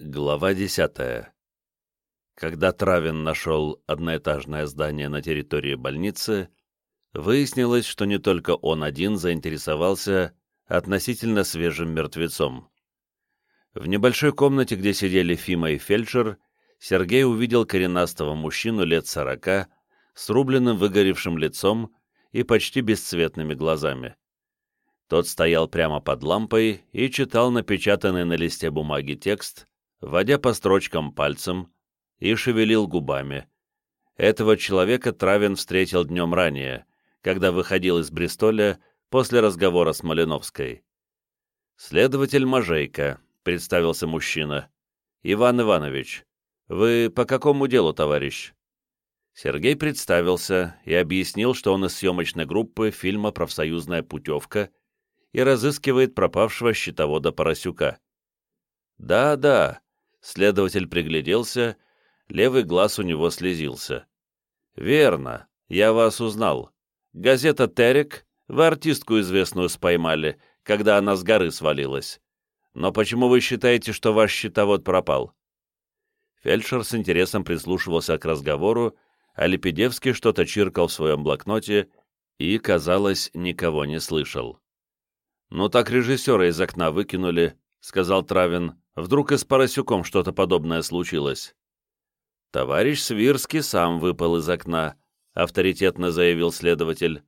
Глава десятая. Когда Травин нашел одноэтажное здание на территории больницы, выяснилось, что не только он один заинтересовался относительно свежим мертвецом. В небольшой комнате, где сидели Фима и фельдшер, Сергей увидел коренастого мужчину лет сорока с рубленным выгоревшим лицом и почти бесцветными глазами. Тот стоял прямо под лампой и читал напечатанный на листе бумаги текст, водя по строчкам пальцем, и шевелил губами. Этого человека Травин встретил днем ранее, когда выходил из Бристоля после разговора с Малиновской. «Следователь Можейко», — представился мужчина. «Иван Иванович, вы по какому делу, товарищ?» Сергей представился и объяснил, что он из съемочной группы фильма «Профсоюзная путевка» и разыскивает пропавшего счетовода Поросюка. «Да, да», Следователь пригляделся, левый глаз у него слезился. «Верно, я вас узнал. Газета «Терек», вы артистку известную споймали, когда она с горы свалилась. Но почему вы считаете, что ваш счетовод пропал?» Фельдшер с интересом прислушивался к разговору, а Лепедевский что-то чиркал в своем блокноте и, казалось, никого не слышал. «Ну так режиссера из окна выкинули», — сказал Травин. Вдруг и с Поросюком что-то подобное случилось. «Товарищ Свирский сам выпал из окна», — авторитетно заявил следователь,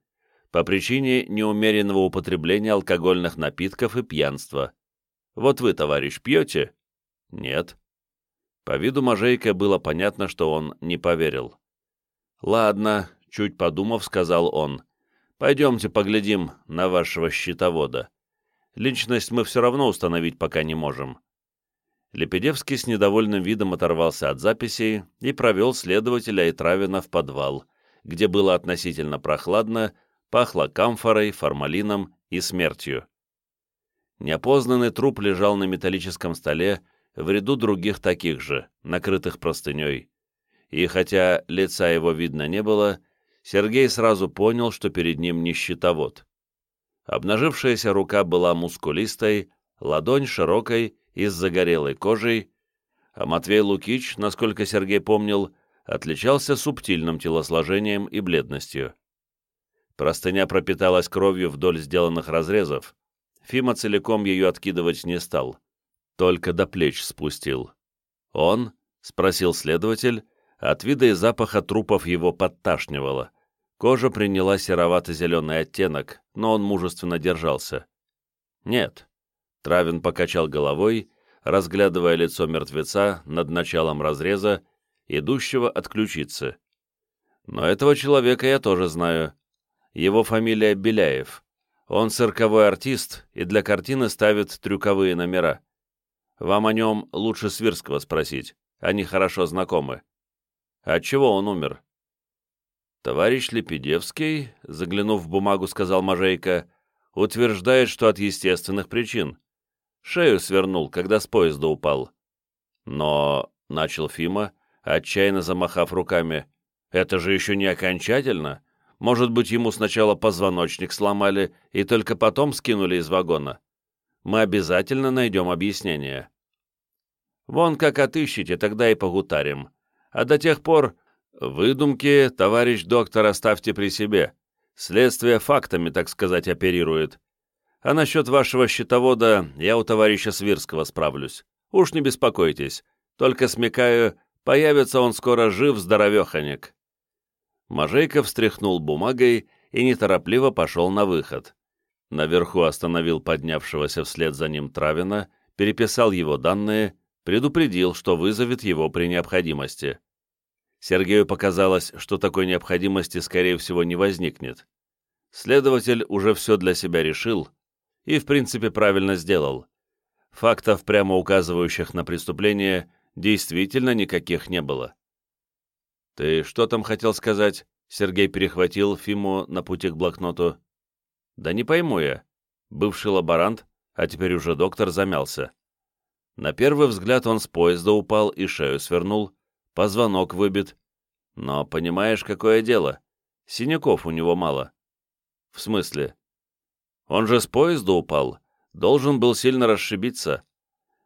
«по причине неумеренного употребления алкогольных напитков и пьянства. Вот вы, товарищ, пьете?» «Нет». По виду Можейка было понятно, что он не поверил. «Ладно», — чуть подумав, сказал он, «пойдемте поглядим на вашего счетовода. Личность мы все равно установить пока не можем. Лепедевский с недовольным видом оторвался от записей и провел следователя и Травина в подвал, где было относительно прохладно, пахло камфорой, формалином и смертью. Неопознанный труп лежал на металлическом столе в ряду других таких же, накрытых простыней. И хотя лица его видно не было, Сергей сразу понял, что перед ним не щитовод. Обнажившаяся рука была мускулистой, ладонь широкой и с загорелой кожей, а Матвей Лукич, насколько Сергей помнил, отличался субтильным телосложением и бледностью. Простыня пропиталась кровью вдоль сделанных разрезов. Фима целиком ее откидывать не стал, только до плеч спустил. «Он?» — спросил следователь, от вида и запаха трупов его подташнивало. Кожа приняла серовато-зеленый оттенок, но он мужественно держался. «Нет, Травин покачал головой, разглядывая лицо мертвеца над началом разреза, идущего от ключицы. «Но этого человека я тоже знаю. Его фамилия Беляев. Он цирковой артист и для картины ставит трюковые номера. Вам о нем лучше Свирского спросить, они хорошо знакомы. От чего он умер?» «Товарищ Лепедевский, заглянув в бумагу, сказал Можейко, утверждает, что от естественных причин. Шею свернул, когда с поезда упал. Но, — начал Фима, отчаянно замахав руками, — это же еще не окончательно. Может быть, ему сначала позвоночник сломали и только потом скинули из вагона. Мы обязательно найдем объяснение. Вон как отыщите, тогда и погутарим. А до тех пор выдумки, товарищ доктор, оставьте при себе. Следствие фактами, так сказать, оперирует. А насчет вашего счетовода я у товарища Свирского справлюсь. Уж не беспокойтесь. Только смекаю, появится он скоро жив, здоровеханик». Можейков встряхнул бумагой и неторопливо пошел на выход. Наверху остановил поднявшегося вслед за ним Травина, переписал его данные, предупредил, что вызовет его при необходимости. Сергею показалось, что такой необходимости, скорее всего, не возникнет. Следователь уже все для себя решил, и, в принципе, правильно сделал. Фактов, прямо указывающих на преступление, действительно никаких не было. «Ты что там хотел сказать?» Сергей перехватил Фиму на пути к блокноту. «Да не пойму я. Бывший лаборант, а теперь уже доктор, замялся. На первый взгляд он с поезда упал и шею свернул, позвонок выбит. Но понимаешь, какое дело? Синяков у него мало». «В смысле?» Он же с поезда упал, должен был сильно расшибиться.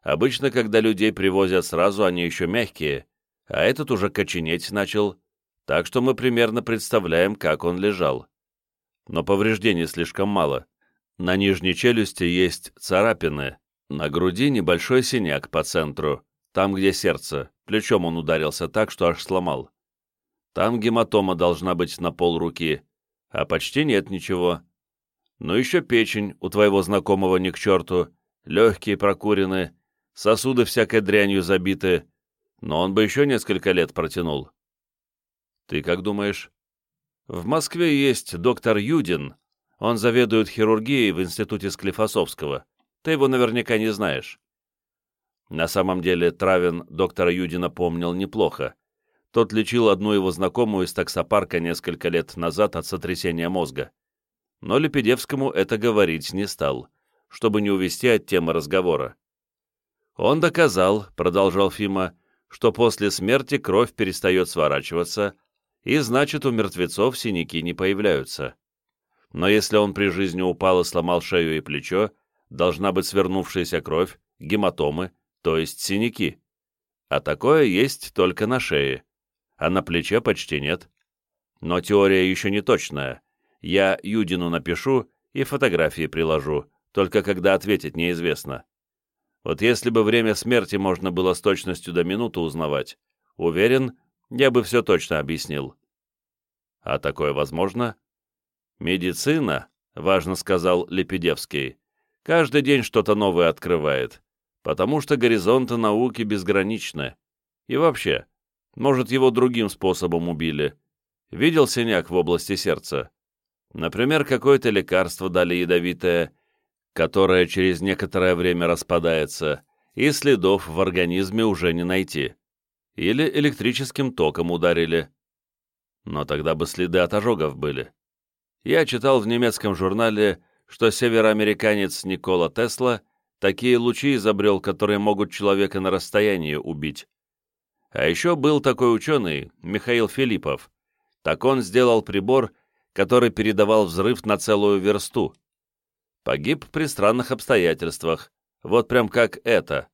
Обычно, когда людей привозят сразу, они еще мягкие, а этот уже коченеть начал, так что мы примерно представляем, как он лежал. Но повреждений слишком мало. На нижней челюсти есть царапины, на груди небольшой синяк по центру, там, где сердце, плечом он ударился так, что аж сломал. Там гематома должна быть на пол руки, а почти нет ничего. Ну еще печень у твоего знакомого не к черту, легкие прокурены, сосуды всякой дрянью забиты, но он бы еще несколько лет протянул. Ты как думаешь? В Москве есть доктор Юдин, он заведует хирургией в институте Склифосовского. Ты его наверняка не знаешь. На самом деле Травин доктора Юдина помнил неплохо. Тот лечил одну его знакомую из таксопарка несколько лет назад от сотрясения мозга. Но Лепедевскому это говорить не стал, чтобы не увести от темы разговора. «Он доказал», — продолжал Фима, что после смерти кровь перестает сворачиваться, и значит, у мертвецов синяки не появляются. Но если он при жизни упал и сломал шею и плечо, должна быть свернувшаяся кровь, гематомы, то есть синяки. А такое есть только на шее, а на плече почти нет. Но теория еще не точная. Я Юдину напишу и фотографии приложу, только когда ответить неизвестно. Вот если бы время смерти можно было с точностью до минуты узнавать, уверен, я бы все точно объяснил. А такое возможно? Медицина, важно сказал Лепедевский, каждый день что-то новое открывает, потому что горизонты науки безграничны. И вообще, может, его другим способом убили. Видел синяк в области сердца? Например, какое-то лекарство дали ядовитое, которое через некоторое время распадается, и следов в организме уже не найти. Или электрическим током ударили. Но тогда бы следы от ожогов были. Я читал в немецком журнале, что североамериканец Никола Тесла такие лучи изобрел, которые могут человека на расстоянии убить. А еще был такой ученый, Михаил Филиппов. Так он сделал прибор, который передавал взрыв на целую версту. Погиб при странных обстоятельствах, вот прям как это.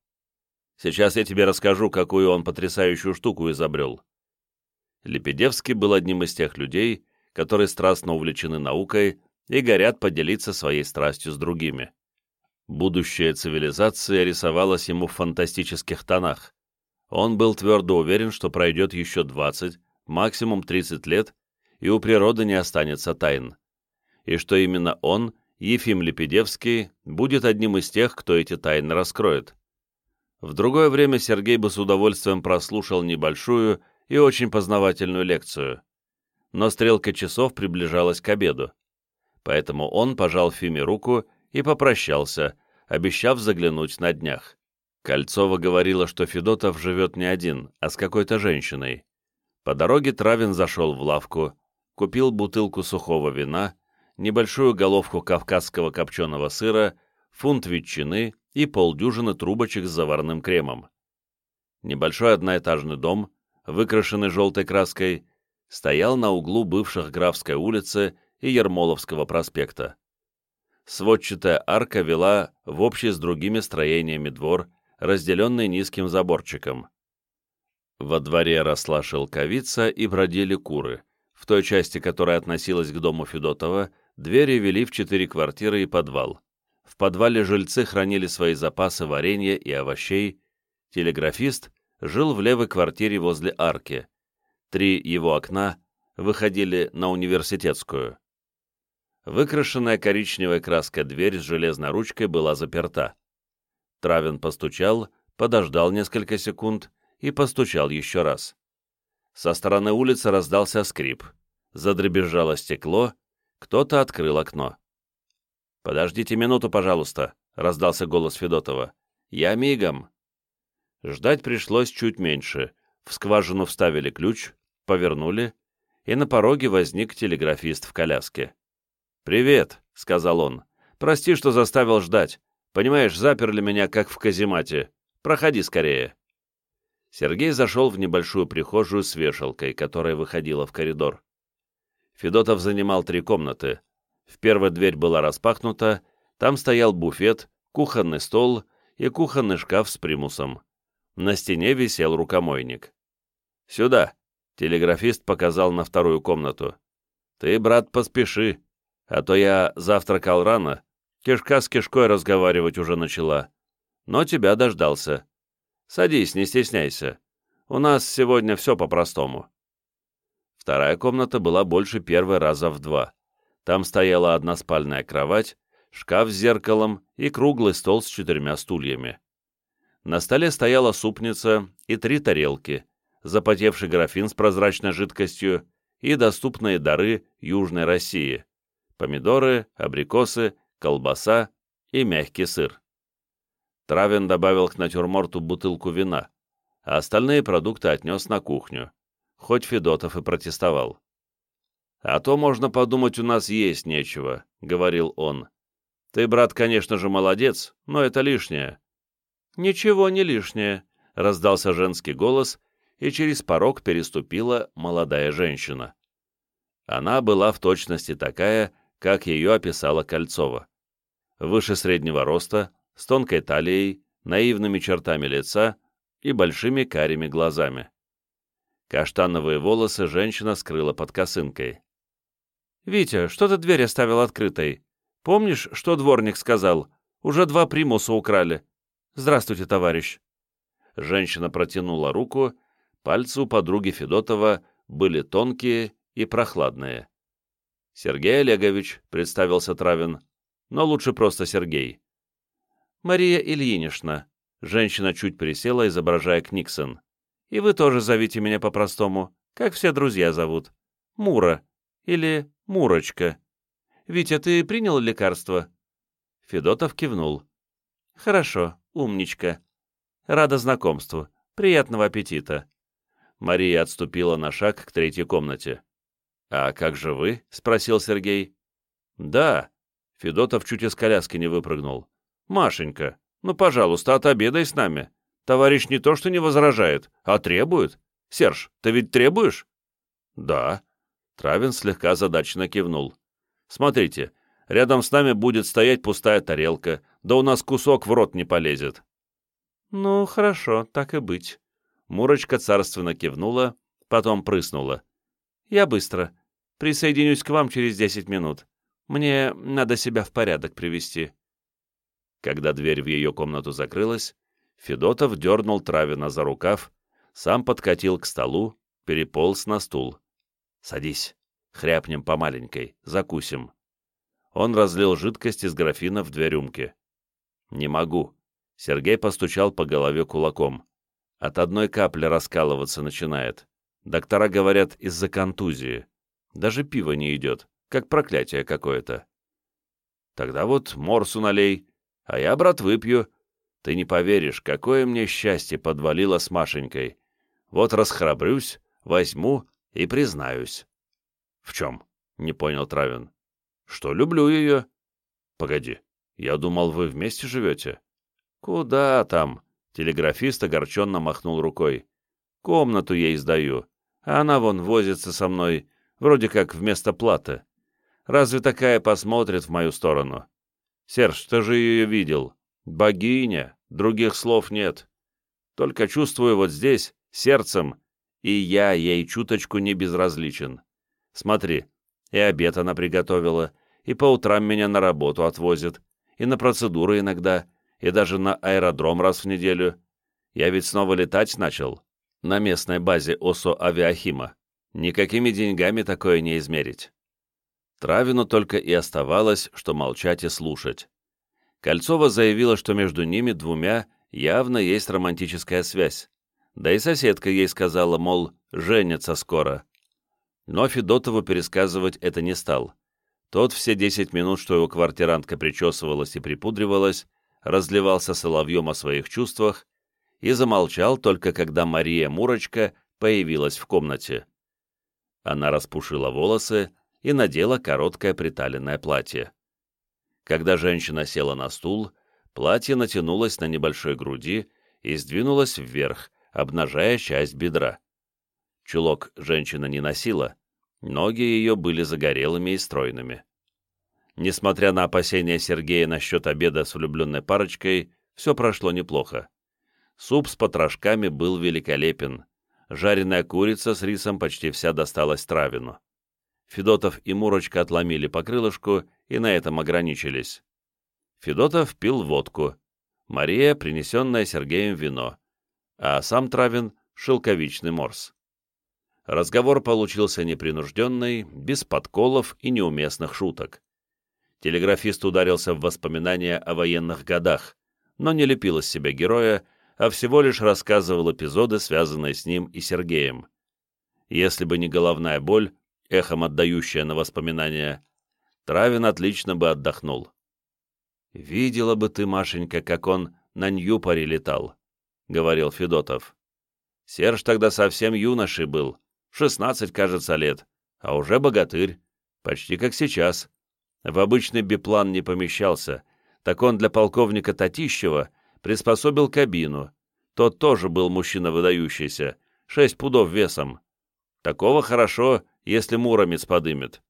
Сейчас я тебе расскажу, какую он потрясающую штуку изобрел. Лепедевский был одним из тех людей, которые страстно увлечены наукой и горят поделиться своей страстью с другими. Будущая цивилизация рисовалась ему в фантастических тонах. Он был твердо уверен, что пройдет еще 20, максимум 30 лет, и у природы не останется тайн. И что именно он, Ефим Лепедевский, будет одним из тех, кто эти тайны раскроет. В другое время Сергей бы с удовольствием прослушал небольшую и очень познавательную лекцию но стрелка часов приближалась к обеду. Поэтому он пожал Фиме руку и попрощался, обещав заглянуть на днях. Кольцова говорила, что Федотов живет не один, а с какой-то женщиной. По дороге Травин зашел в лавку, купил бутылку сухого вина, небольшую головку кавказского копченого сыра, фунт ветчины и полдюжины трубочек с заварным кремом. Небольшой одноэтажный дом, выкрашенный желтой краской, стоял на углу бывших Графской улицы и Ермоловского проспекта. Сводчатая арка вела в общий с другими строениями двор, разделенный низким заборчиком. Во дворе росла шелковица и бродили куры. В той части, которая относилась к дому Федотова, двери вели в четыре квартиры и подвал. В подвале жильцы хранили свои запасы варенья и овощей. Телеграфист жил в левой квартире возле арки, Три его окна выходили на университетскую. Выкрашенная коричневой краской дверь с железной ручкой была заперта. Травин постучал, подождал несколько секунд и постучал еще раз. Со стороны улицы раздался скрип. Задребезжало стекло, кто-то открыл окно. «Подождите минуту, пожалуйста», — раздался голос Федотова. «Я мигом». Ждать пришлось чуть меньше. В скважину вставили ключ, повернули, и на пороге возник телеграфист в коляске. «Привет», — сказал он. «Прости, что заставил ждать. Понимаешь, заперли меня, как в каземате. Проходи скорее». Сергей зашел в небольшую прихожую с вешалкой, которая выходила в коридор. Федотов занимал три комнаты. В первой дверь была распахнута, там стоял буфет, кухонный стол и кухонный шкаф с примусом. На стене висел рукомойник. «Сюда!» — телеграфист показал на вторую комнату. «Ты, брат, поспеши, а то я завтракал рано, кишка с кишкой разговаривать уже начала. Но тебя дождался. Садись, не стесняйся. У нас сегодня все по-простому». Вторая комната была больше первой раза в два. Там стояла одна спальная кровать, шкаф с зеркалом и круглый стол с четырьмя стульями. На столе стояла супница и три тарелки, запотевший графин с прозрачной жидкостью и доступные дары Южной России – помидоры, абрикосы, колбаса и мягкий сыр. Травин добавил к натюрморту бутылку вина, а остальные продукты отнес на кухню хоть Федотов и протестовал. «А то, можно подумать, у нас есть нечего», — говорил он. «Ты, брат, конечно же, молодец, но это лишнее». «Ничего не лишнее», — раздался женский голос, и через порог переступила молодая женщина. Она была в точности такая, как ее описала Кольцова. Выше среднего роста, с тонкой талией, наивными чертами лица и большими карими глазами. Каштановые волосы женщина скрыла под косынкой. «Витя, что ты дверь оставил открытой? Помнишь, что дворник сказал? Уже два примуса украли. Здравствуйте, товарищ». Женщина протянула руку, пальцы у подруги Федотова были тонкие и прохладные. «Сергей Олегович», — представился Травин, — «но лучше просто Сергей». «Мария Ильинична», — женщина чуть присела, изображая Книксон. И вы тоже зовите меня по-простому, как все друзья зовут. Мура. Или Мурочка. Витя, ты принял лекарство?» Федотов кивнул. «Хорошо, умничка. Рада знакомству. Приятного аппетита». Мария отступила на шаг к третьей комнате. «А как же вы?» — спросил Сергей. «Да». Федотов чуть из коляски не выпрыгнул. «Машенька, ну, пожалуйста, отобедай с нами. Товарищ не то что не возражает, а требует. Серж, ты ведь требуешь? Да. Травин слегка задачно кивнул. Смотрите, рядом с нами будет стоять пустая тарелка, да у нас кусок в рот не полезет. Ну, хорошо, так и быть. Мурочка царственно кивнула, потом прыснула. Я быстро. Присоединюсь к вам через десять минут. Мне надо себя в порядок привести. Когда дверь в ее комнату закрылась, Федотов дернул Травина за рукав, сам подкатил к столу, переполз на стул. «Садись, хряпнем по маленькой, закусим». Он разлил жидкость из графина в две рюмки. «Не могу». Сергей постучал по голове кулаком. От одной капли раскалываться начинает. Доктора говорят, из-за контузии. Даже пиво не идет, как проклятие какое-то. Тогда вот морсу налей, а я, брат, выпью, ты не поверишь, какое мне счастье подвалило с Машенькой. Вот расхрабрюсь, возьму и признаюсь. — В чем? — не понял Травин. — Что люблю ее. — Погоди, я думал, вы вместе живете. — Куда там? — телеграфист огорченно махнул рукой. — Комнату ей сдаю, а она вон возится со мной, вроде как вместо платы. Разве такая посмотрит в мою сторону? Серж, ты же ее видел. Богиня, других слов нет. Только чувствую вот здесь, сердцем, и я ей чуточку не безразличен. Смотри, и обед она приготовила, и по утрам меня на работу отвозит, и на процедуры иногда, и даже на аэродром раз в неделю. Я ведь снова летать начал. На местной базе ОСО «Авиахима». Никакими деньгами такое не измерить. Травину только и оставалось, что молчать и слушать. Кольцова заявила, что между ними двумя явно есть романтическая связь. Да и соседка ей сказала, мол, женятся скоро. Но Федотову пересказывать это не стал. Тот все десять минут, что его квартирантка причесывалась и припудривалась, разливался соловьем о своих чувствах и замолчал только когда Мария Мурочка появилась в комнате. Она распушила волосы и надела короткое приталенное платье. Когда женщина села на стул, платье натянулось на небольшой груди и сдвинулось вверх, обнажая часть бедра. Чулок женщина не носила, ноги ее были загорелыми и стройными. Несмотря на опасения Сергея насчет обеда с влюбленной парочкой, все прошло неплохо. Суп с потрошками был великолепен. Жареная курица с рисом почти вся досталась Травину. Федотов и Мурочка отломили по крылышку и на этом ограничились. Федотов пил водку, Мария — принесенное Сергеем вино, а сам Травин — шелковичный морс. Разговор получился непринужденный, без подколов и неуместных шуток. Телеграфист ударился в воспоминания о военных годах, но не лепил из себя героя, а всего лишь рассказывал эпизоды, связанные с ним и Сергеем. Если бы не головная боль, эхом отдающая на воспоминания, Травин отлично бы отдохнул. «Видела бы ты, Машенька, как он на Ньюпоре летал», — говорил Федотов. «Серж тогда совсем юношей был, шестнадцать, кажется, лет, а уже богатырь, почти как сейчас. В обычный биплан не помещался, так он для полковника Татищева приспособил кабину. Тот тоже был мужчина выдающийся, шесть пудов весом. Такого хорошо, если муромец подымет.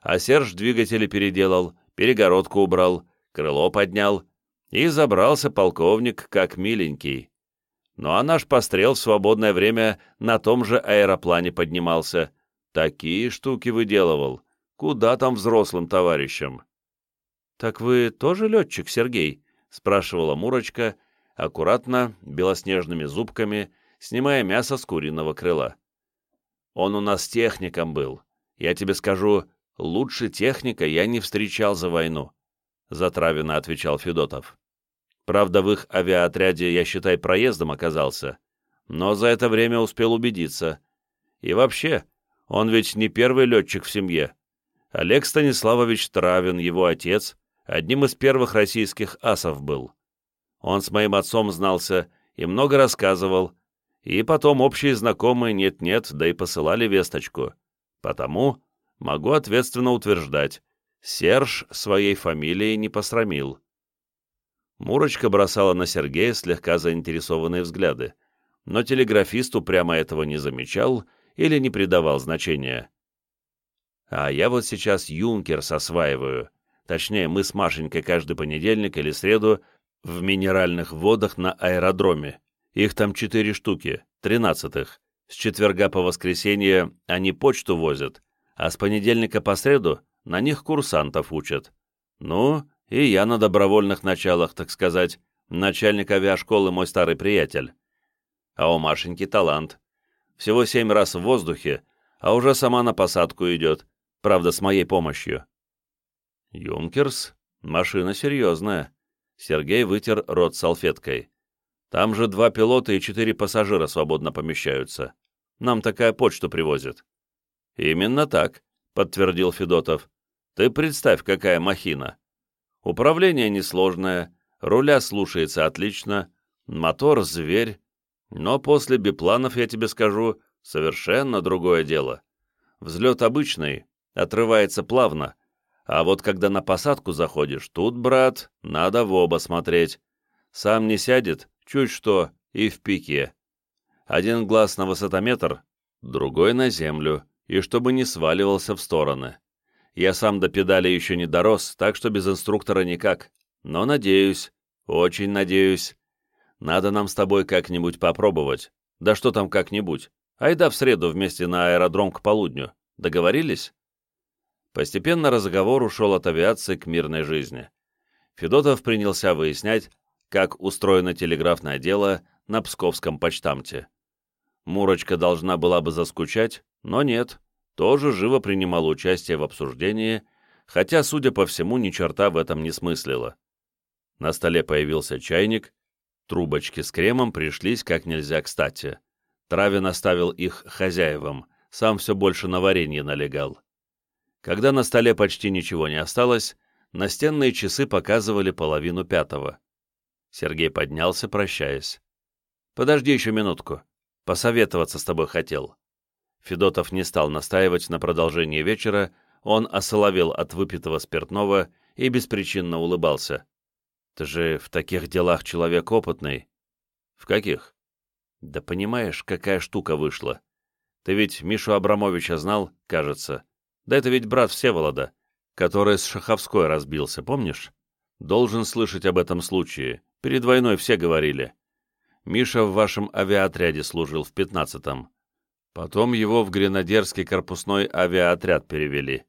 А Серж двигатели переделал, перегородку убрал, крыло поднял, и забрался полковник как миленький. Ну а наш пострел в свободное время на том же аэроплане поднимался. Такие штуки выделывал. Куда там взрослым товарищам? «Так вы тоже летчик, Сергей?» — спрашивала Мурочка, аккуратно, белоснежными зубками, снимая мясо с куриного крыла. «Он у нас техником был. Я тебе скажу, лучше техника я не встречал за войну», — затравенно отвечал Федотов. «Правда, в их авиаотряде я, считай, проездом оказался, но за это время успел убедиться. И вообще, он ведь не первый летчик в семье. Олег Станиславович Травин, его отец, одним из первых российских асов был. Он с моим отцом знался и много рассказывал, и потом общие знакомые нет-нет, да и посылали весточку. Потому могу ответственно утверждать, Серж своей фамилией не посрамил. Мурочка бросала на Сергея слегка заинтересованные взгляды, но телеграфист упрямо этого не замечал или не придавал значения. «А я вот сейчас юнкерс осваиваю», Точнее, мы с Машенькой каждый понедельник или среду в минеральных водах на аэродроме. Их там четыре штуки, тринадцатых. С четверга по воскресенье они почту возят, а с понедельника по среду на них курсантов учат. Ну, и я на добровольных началах, так сказать, начальник авиашколы мой старый приятель. А у Машеньки талант. Всего семь раз в воздухе, а уже сама на посадку идет, правда, с моей помощью. «Юнкерс? Машина серьезная». Сергей вытер рот салфеткой. «Там же два пилота и четыре пассажира свободно помещаются. Нам такая почту привозят». «Именно так», — подтвердил Федотов. «Ты представь, какая махина. Управление несложное, руля слушается отлично, мотор — зверь. Но после бипланов, я тебе скажу, совершенно другое дело. Взлет обычный, отрывается плавно, а вот когда на посадку заходишь, тут, брат, надо в оба смотреть. Сам не сядет, чуть что, и в пике. Один глаз на высотометр, другой на землю, и чтобы не сваливался в стороны. Я сам до педали еще не дорос, так что без инструктора никак. Но надеюсь, очень надеюсь. Надо нам с тобой как-нибудь попробовать. Да что там как-нибудь. Айда в среду вместе на аэродром к полудню. Договорились? Постепенно разговор ушел от авиации к мирной жизни. Федотов принялся выяснять, как устроено телеграфное дело на Псковском почтамте. Мурочка должна была бы заскучать, но нет, тоже живо принимала участие в обсуждении, хотя, судя по всему, ни черта в этом не смыслила. На столе появился чайник, трубочки с кремом пришлись как нельзя кстати. Травин оставил их хозяевам, сам все больше на варенье налегал. Когда на столе почти ничего не осталось, настенные часы показывали половину пятого. Сергей поднялся, прощаясь. «Подожди еще минутку. Посоветоваться с тобой хотел». Федотов не стал настаивать на продолжении вечера, он осоловел от выпитого спиртного и беспричинно улыбался. «Ты же в таких делах человек опытный». «В каких?» «Да понимаешь, какая штука вышла. Ты ведь Мишу Абрамовича знал, кажется. Да это ведь брат Всеволода, который с Шаховской разбился, помнишь? Должен слышать об этом случае, Перед войной все говорили. Миша в вашем авиаотряде служил в пятнадцатом. Потом его в гренадерский корпусной авиаотряд перевели.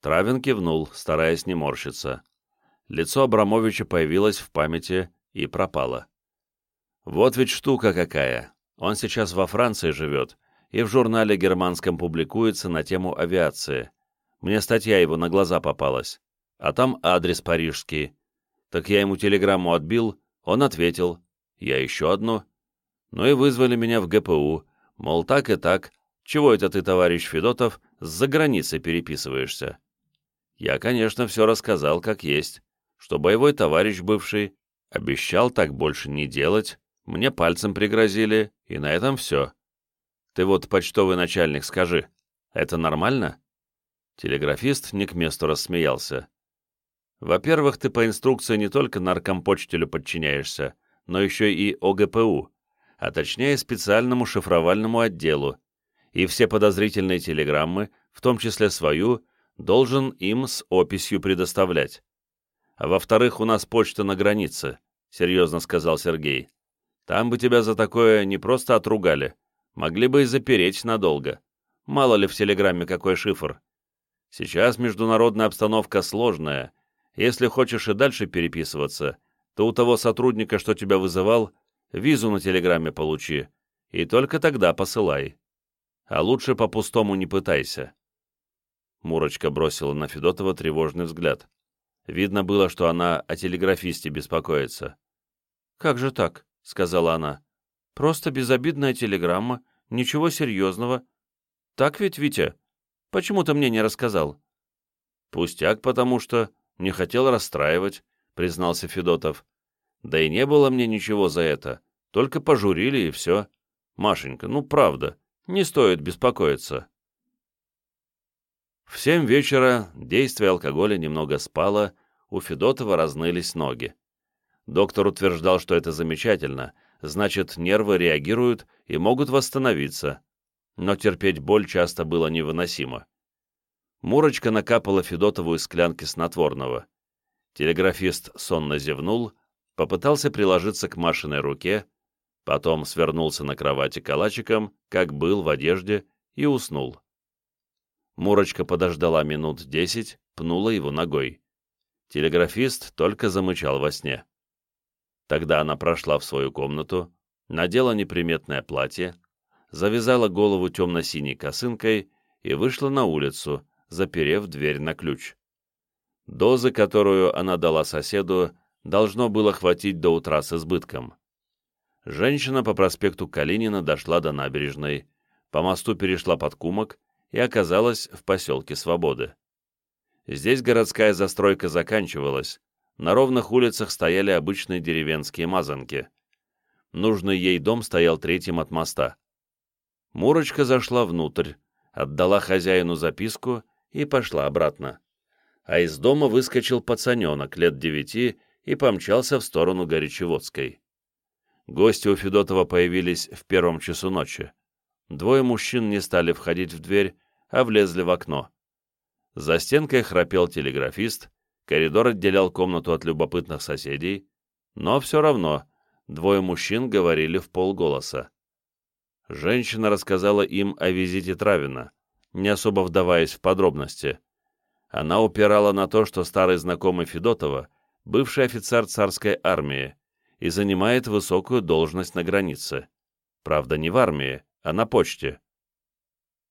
Травин кивнул, стараясь не морщиться. Лицо Абрамовича появилось в памяти и пропало. Вот ведь штука какая. Он сейчас во Франции живет, и в журнале германском публикуется на тему авиации. Мне статья его на глаза попалась. А там адрес парижский. Так я ему телеграмму отбил, он ответил. Я еще одну. Ну и вызвали меня в ГПУ, мол, так и так. Чего это ты, товарищ Федотов, с-за границей переписываешься? Я, конечно, все рассказал как есть, что боевой товарищ бывший обещал так больше не делать, мне пальцем пригрозили, и на этом все. Ты вот, почтовый начальник, скажи, это нормально?» Телеграфист не к месту рассмеялся. «Во-первых, ты по инструкции не только наркомпочтелю подчиняешься, но еще и ОГПУ, а точнее специальному шифровальному отделу, и все подозрительные телеграммы, в том числе свою, должен им с описью предоставлять. А во-вторых, у нас почта на границе, серьезно сказал Сергей. Там бы тебя за такое не просто отругали, могли бы и запереть надолго. Мало ли в телеграмме какой шифр. Сейчас международная обстановка сложная. Если хочешь и дальше переписываться, то у того сотрудника, что тебя вызывал, визу на телеграмме получи, и только тогда посылай. А лучше по-пустому не пытайся. Мурочка бросила на Федотова тревожный взгляд. Видно было, что она о телеграфисте беспокоится. «Как же так?» — сказала она. «Просто безобидная телеграмма, ничего серьезного. Так ведь, Витя? Почему ты мне не рассказал?» «Пустяк, потому что не хотел расстраивать», — признался Федотов. «Да и не было мне ничего за это, только пожурили и все. Машенька, ну правда, не стоит беспокоиться». В семь вечера действие алкоголя немного спало, у Федотова разнылись ноги. Доктор утверждал, что это замечательно, значит, нервы реагируют и могут восстановиться. Но терпеть боль часто было невыносимо. Мурочка накапала Федотову из склянки снотворного. Телеграфист сонно зевнул, попытался приложиться к Машиной руке, потом свернулся на кровати калачиком, как был в одежде, и уснул. Мурочка подождала минут десять, пнула его ногой. Телеграфист только замычал во сне. Тогда она прошла в свою комнату, надела неприметное платье, завязала голову темно-синей косынкой и вышла на улицу, заперев дверь на ключ. Дозы, которую она дала соседу, должно было хватить до утра с избытком. Женщина по проспекту Калинина дошла до набережной, по мосту перешла под Кумок и оказалась в поселке Свободы. Здесь городская застройка заканчивалась, на ровных улицах стояли обычные деревенские мазанки. Нужный ей дом стоял третьим от моста. Мурочка зашла внутрь, отдала хозяину записку и пошла обратно. А из дома выскочил пацаненок лет девяти и помчался в сторону Горячеводской. Гости у Федотова появились в первом часу ночи. Двое мужчин не стали входить в дверь, а влезли в окно. За стенкой храпел телеграфист, коридор отделял комнату от любопытных соседей, но все равно двое мужчин говорили в полголоса. Женщина рассказала им о визите Травина, не особо вдаваясь в подробности. Она упирала на то, что старый знакомый Федотова — бывший офицер царской армии и занимает высокую должность на границе. Правда, не в армии, а на почте.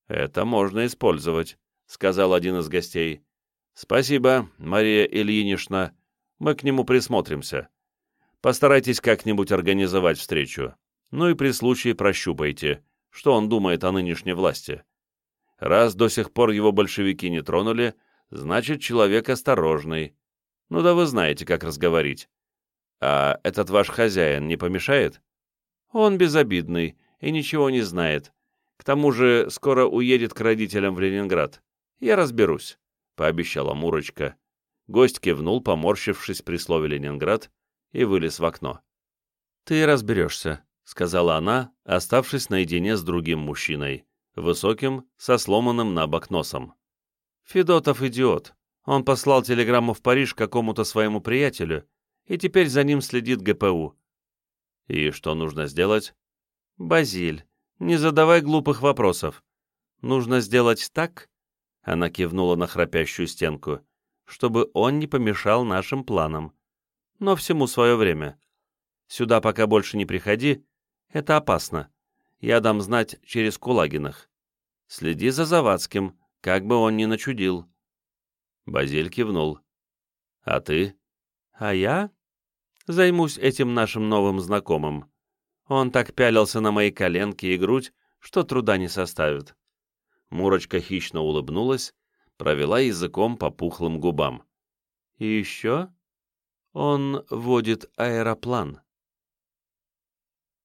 «Это можно использовать», — сказал один из гостей. «Спасибо, Мария Ильинична. Мы к нему присмотримся. Постарайтесь как-нибудь организовать встречу. Ну и при случае прощупайте, что он думает о нынешней власти. Раз до сих пор его большевики не тронули, значит, человек осторожный. Ну да вы знаете, как разговорить. А этот ваш хозяин не помешает? Он безобидный и ничего не знает. К тому же скоро уедет к родителям в Ленинград. Я разберусь», — пообещала Мурочка. Гость кивнул, поморщившись при слове «Ленинград», и вылез в окно. «Ты разберешься», — сказала она, оставшись наедине с другим мужчиной, высоким, со сломанным на бок носом. «Федотов идиот. Он послал телеграмму в Париж какому-то своему приятелю, и теперь за ним следит ГПУ. И что нужно сделать? Базиль, не задавай глупых вопросов. Нужно сделать так, она кивнула на храпящую стенку, чтобы он не помешал нашим планам. Но всему свое время. Сюда пока больше не приходи, это опасно. Я дам знать через Кулагинах. Следи за Завадским, как бы он ни начудил. Базиль кивнул. А ты? А я? Займусь этим нашим новым знакомым. Он так пялился на мои коленки и грудь, что труда не составит. Мурочка хищно улыбнулась, провела языком по пухлым губам. И еще он водит аэроплан.